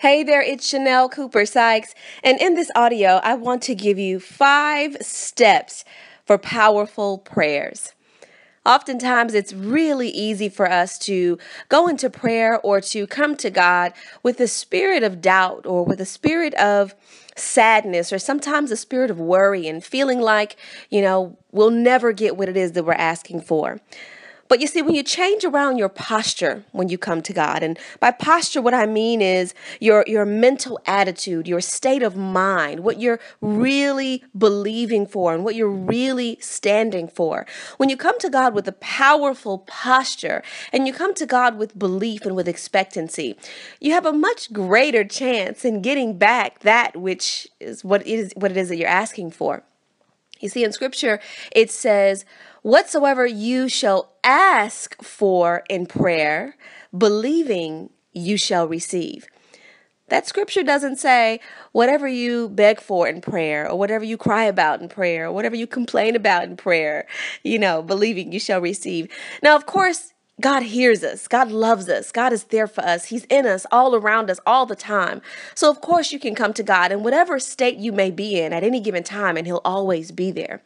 Hey there, it's Shanel Cooper Sykes, and in this audio, I want to give you five steps for powerful prayers. Oftentimes, it's really easy for us to go into prayer or to come to God with a spirit of doubt or with a spirit of sadness or sometimes a spirit of worry and feeling like, you know, we'll never get what it is that we're asking for. But you see, when you change around your posture when you come to God, and by posture, what I mean is your, your mental attitude, your state of mind, what you're really believing for, and what you're really standing for. When you come to God with a powerful posture, and you come to God with belief and with expectancy, you have a much greater chance in getting back that which is what it is, what it is that you're asking for. You see, in scripture, it says, Whatsoever you shall ask for in prayer, believing you shall receive. That scripture doesn't say whatever you beg for in prayer or whatever you cry about in prayer or whatever you complain about in prayer, you know, believing you shall receive. Now, of course, God hears us. God loves us. God is there for us. He's in us, all around us, all the time. So, of course, you can come to God in whatever state you may be in at any given time, and He'll always be there.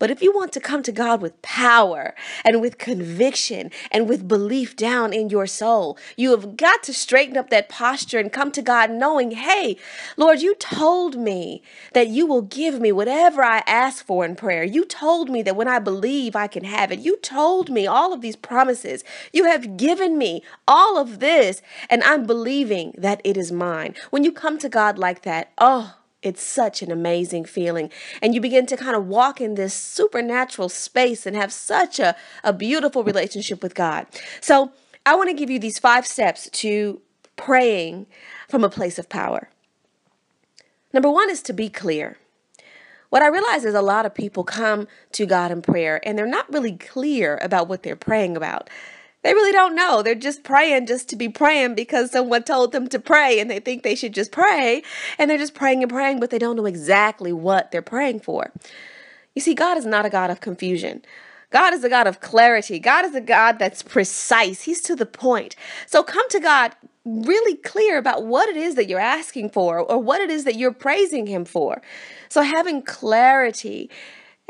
But if you want to come to God with power and with conviction and with belief down in your soul, you have got to straighten up that posture and come to God knowing, hey, Lord, you told me that you will give me whatever I ask for in prayer. You told me that when I believe, I can have it. You told me all of these promises. You have given me all of this, and I'm believing that it is mine. When you come to God like that, oh, it's such an amazing feeling. And you begin to kind of walk in this supernatural space and have such a, a beautiful relationship with God. So, I want to give you these five steps to praying from a place of power. Number one is to be clear. What I realize is a lot of people come to God in prayer and they're not really clear about what they're praying about they really don't know. They're just praying just to be praying because someone told them to pray and they think they should just pray. And they're just praying and praying, but they don't know exactly what they're praying for. You see, God is not a God of confusion. God is a God of clarity. God is a God that's precise. He's to the point. So come to God really clear about what it is that you're asking for or what it is that you're praising Him for. So having clarity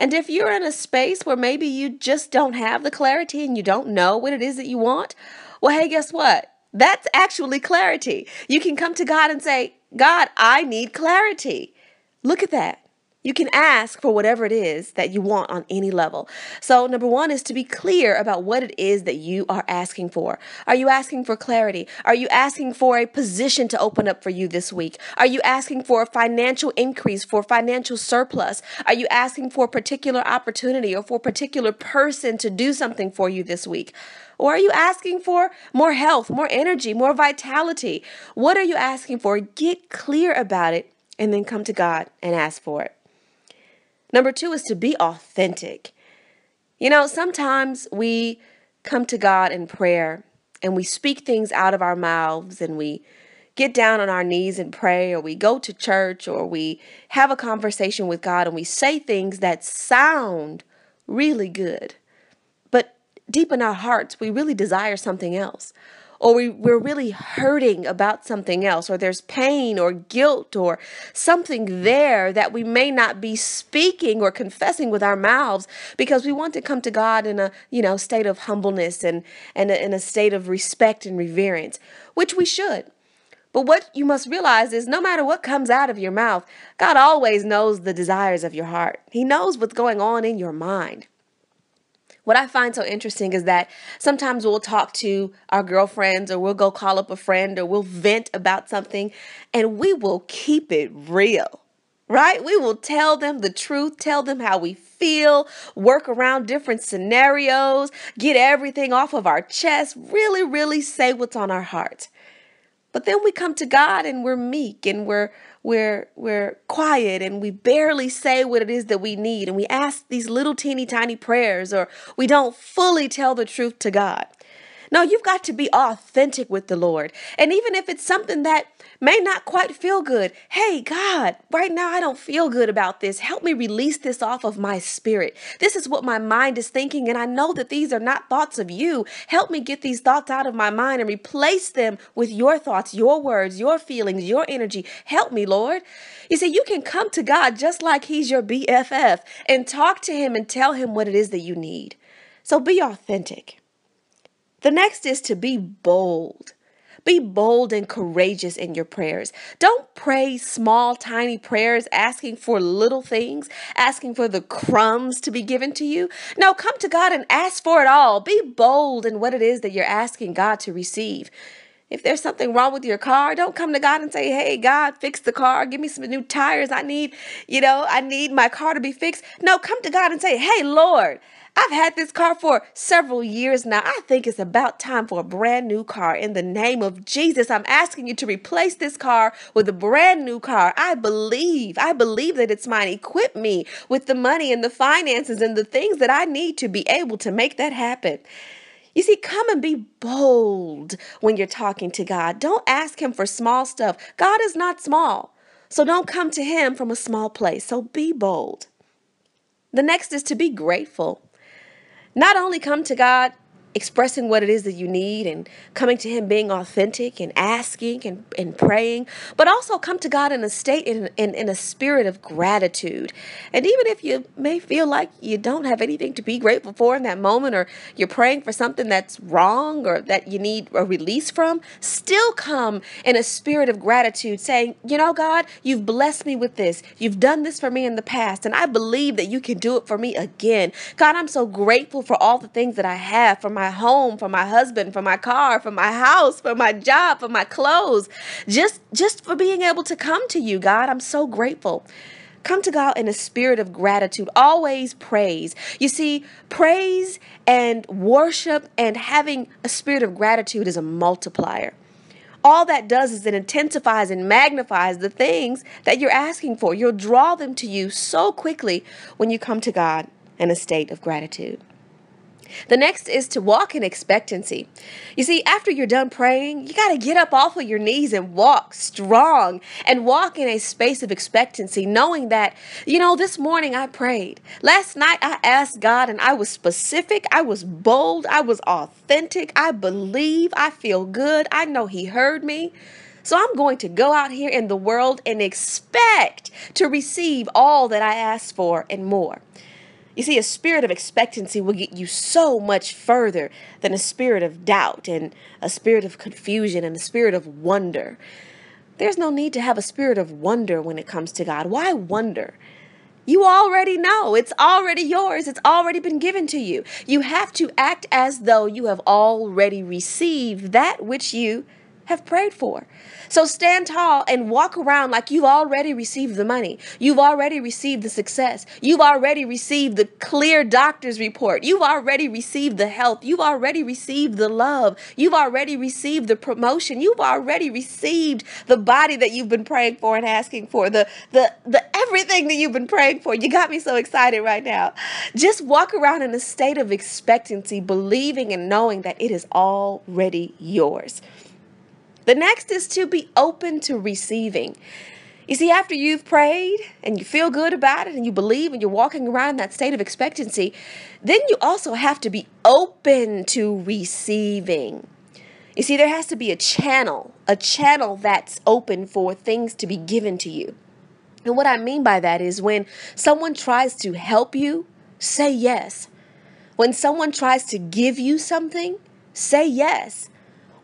and if you're in a space where maybe you just don't have the clarity and you don't know what it is that you want, well, hey, guess what? That's actually clarity. You can come to God and say, God, I need clarity. Look at that. You can ask for whatever it is that you want on any level. So, number one is to be clear about what it is that you are asking for. Are you asking for clarity? Are you asking for a position to open up for you this week? Are you asking for a financial increase, for financial surplus? Are you asking for a particular opportunity or for a particular person to do something for you this week? Or are you asking for more health, more energy, more vitality? What are you asking for? Get clear about it and then come to God and ask for it. Number two is to be authentic. You know, sometimes we come to God in prayer and we speak things out of our mouths and we get down on our knees and pray, or we go to church, or we have a conversation with God and we say things that sound really good. But deep in our hearts, we really desire something else or we, we're really hurting about something else, or there's pain or guilt or something there that we may not be speaking or confessing with our mouths because we want to come to God in a you know state of humbleness and and a, in a state of respect and reverence, which we should. But what you must realize is no matter what comes out of your mouth, God always knows the desires of your heart. He knows what's going on in your mind. What I find so interesting is that sometimes we'll talk to our girlfriends or we'll go call up a friend or we'll vent about something and we will keep it real, right? We will tell them the truth, tell them how we feel, work around different scenarios, get everything off of our chest, really, really say what's on our heart. But then we come to God and we're meek and we're we're we're quiet and we barely say what it is that we need and we ask these little teeny tiny prayers or we don't fully tell the truth to God. No, you've got to be authentic with the Lord. And even if it's something that may not quite feel good, hey, God, right now I don't feel good about this. Help me release this off of my spirit. This is what my mind is thinking, and I know that these are not thoughts of you. Help me get these thoughts out of my mind and replace them with your thoughts, your words, your feelings, your energy. Help me, Lord. You see, you can come to God just like He's your BFF and talk to Him and tell Him what it is that you need. So be authentic. The next is to be bold. Be bold and courageous in your prayers. Don't pray small, tiny prayers asking for little things, asking for the crumbs to be given to you. No, come to God and ask for it all. Be bold in what it is that you're asking God to receive. If there's something wrong with your car, don't come to God and say, Hey, God, fix the car. Give me some new tires. I need, you know, I need my car to be fixed. No, come to God and say, Hey, Lord, I've had this car for several years now. I think it's about time for a brand new car. In the name of Jesus, I'm asking you to replace this car with a brand new car. I believe, I believe that it's mine. Equip me with the money and the finances and the things that I need to be able to make that happen. You see, come and be bold when you're talking to God. Don't ask Him for small stuff. God is not small. So don't come to Him from a small place. So be bold. The next is to be grateful. Not only come to God expressing what it is that you need and coming to him being authentic and asking and, and praying but also come to god in a state in, in, in a spirit of gratitude. And even if you may feel like you don't have anything to be grateful for in that moment or you're praying for something that's wrong or that you need a release from still come in a spirit of gratitude saying you know god you've blessed me with this. You've done this for me in the past and i believe that you can do it for me again. God i'm so grateful for all the things that i have for my my home, for my husband, for my car, for my house, for my job, for my clothes. Just just for being able to come to you, God. I'm so grateful. Come to God in a spirit of gratitude. Always praise. You see, praise and worship and having a spirit of gratitude is a multiplier. All that does is it intensifies and magnifies the things that you're asking for. You'll draw them to you so quickly when you come to God in a state of gratitude. The next is to walk in expectancy. You see, after you're done praying, you got to get up off of your knees and walk strong and walk in a space of expectancy, knowing that, you know, this morning I prayed. Last night I asked God and I was specific, I was bold, I was authentic. I believe, I feel good, I know He heard me. So I'm going to go out here in the world and expect to receive all that I ask for and more. You see, a spirit of expectancy will get you so much further than a spirit of doubt and a spirit of confusion and a spirit of wonder. There's no need to have a spirit of wonder when it comes to God. Why wonder? You already know. It's already yours. It's already been given to you. You have to act as though you have already received that which you have prayed for. So stand tall and walk around like you've already received the money. You've already received the success. You've already received the clear doctor's report. You've already received the health. You've already received the love. You've already received the promotion. You've already received the body that you've been praying for and asking for. The the the everything that you've been praying for. You got me so excited right now. Just walk around in a state of expectancy, believing and knowing that it is already yours. The next is to be open to receiving. You see, after you've prayed and you feel good about it and you believe and you're walking around in that state of expectancy, then you also have to be open to receiving. You see, there has to be a channel, a channel that's open for things to be given to you. And what I mean by that is when someone tries to help you, say yes. When someone tries to give you something, say yes.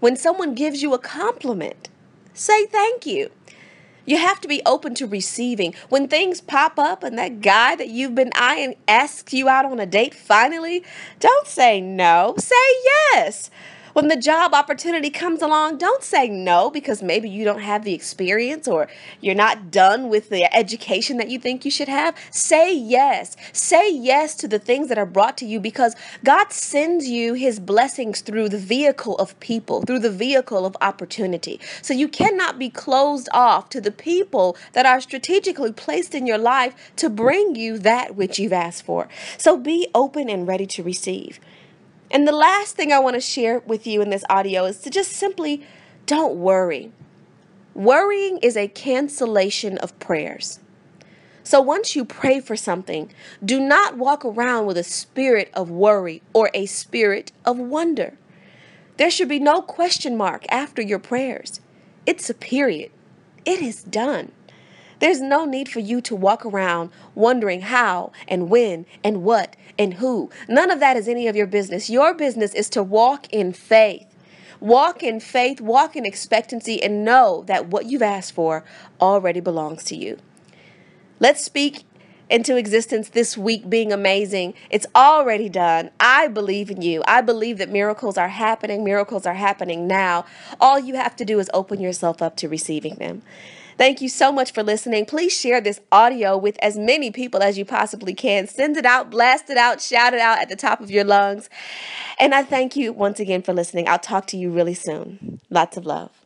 When someone gives you a compliment, say thank you. You have to be open to receiving. When things pop up and that guy that you've been eyeing asks you out on a date finally, don't say no, say yes. When the job opportunity comes along, don't say no because maybe you don't have the experience or you're not done with the education that you think you should have. Say yes. Say yes to the things that are brought to you because God sends you his blessings through the vehicle of people, through the vehicle of opportunity. So you cannot be closed off to the people that are strategically placed in your life to bring you that which you've asked for. So be open and ready to receive. And the last thing I want to share with you in this audio is to just simply don't worry. Worrying is a cancellation of prayers. So once you pray for something, do not walk around with a spirit of worry or a spirit of wonder. There should be no question mark after your prayers. It's a period. It is done. There's no need for you to walk around wondering how and when and what and who. None of that is any of your business. Your business is to walk in faith. Walk in faith, walk in expectancy, and know that what you've asked for already belongs to you. Let's speak into existence this week being amazing. It's already done. I believe in you. I believe that miracles are happening. Miracles are happening now. All you have to do is open yourself up to receiving them. Thank you so much for listening. Please share this audio with as many people as you possibly can. Send it out, blast it out, shout it out at the top of your lungs. And I thank you once again for listening. I'll talk to you really soon. Lots of love.